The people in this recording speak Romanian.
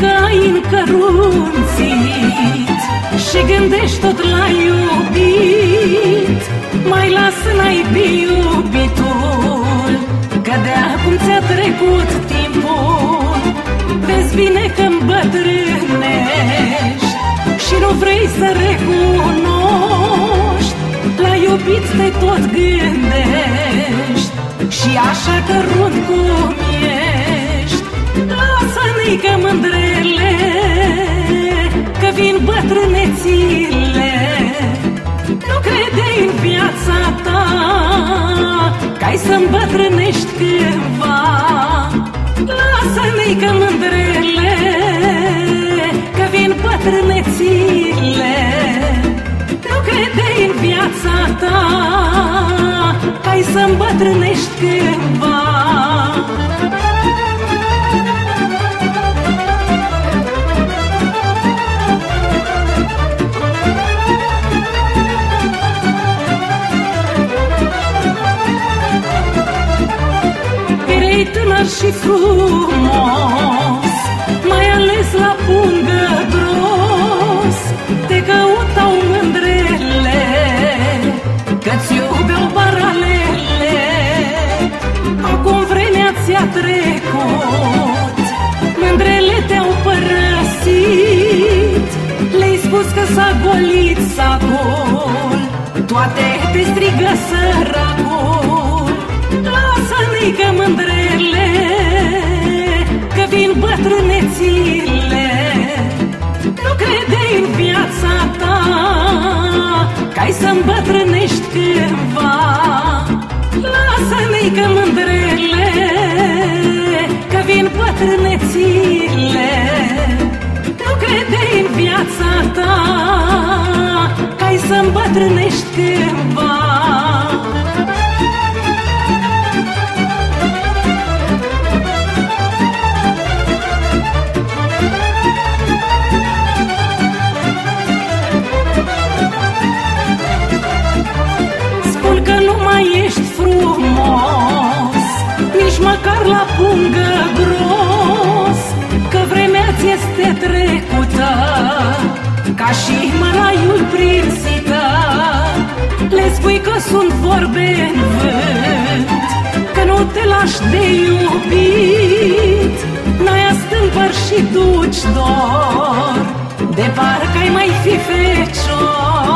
mai încărunțit Și gândești tot la iubit. Mai lasă naibii iubitul Că de acum ți-a trecut timpul. Vezi bine că îmbătrânești Și nu vrei să recunoști. La iubit te tot gândești Și așa că rund cum ești Lasă-ne că mândrele Că vin bătrânețile. Nu crede în viața ta Că ai să îmbătrânești cândva. Lasă-ne că mândrele Că vin bătrânețile. Nu crede în viața ta Că ai să îmbătrânești cândva tânăr și frumos Mai ales la pungă gros Te căutau mândrele Că-ți iubeau baralele. Acum vremea ți-a trecut Mândrele te-au părăsit Le-ai spus că s-a golit sacul Că ai să îmbătrânești cândva Lasă-ne că mândrele Că vin bătrânețile. Nu crede în viața ta. Că ai să îmbătrânești cândva ești frumos Nici măcar la pungă gros Că vremea ți este trecută Ca și măraiul prinsită Le spui că sunt vorbe în vânt Că nu te lași de iubit. N-ai astâmpăr și duci dor De parcă ai mai fi fecior. Lasă-ne că mândre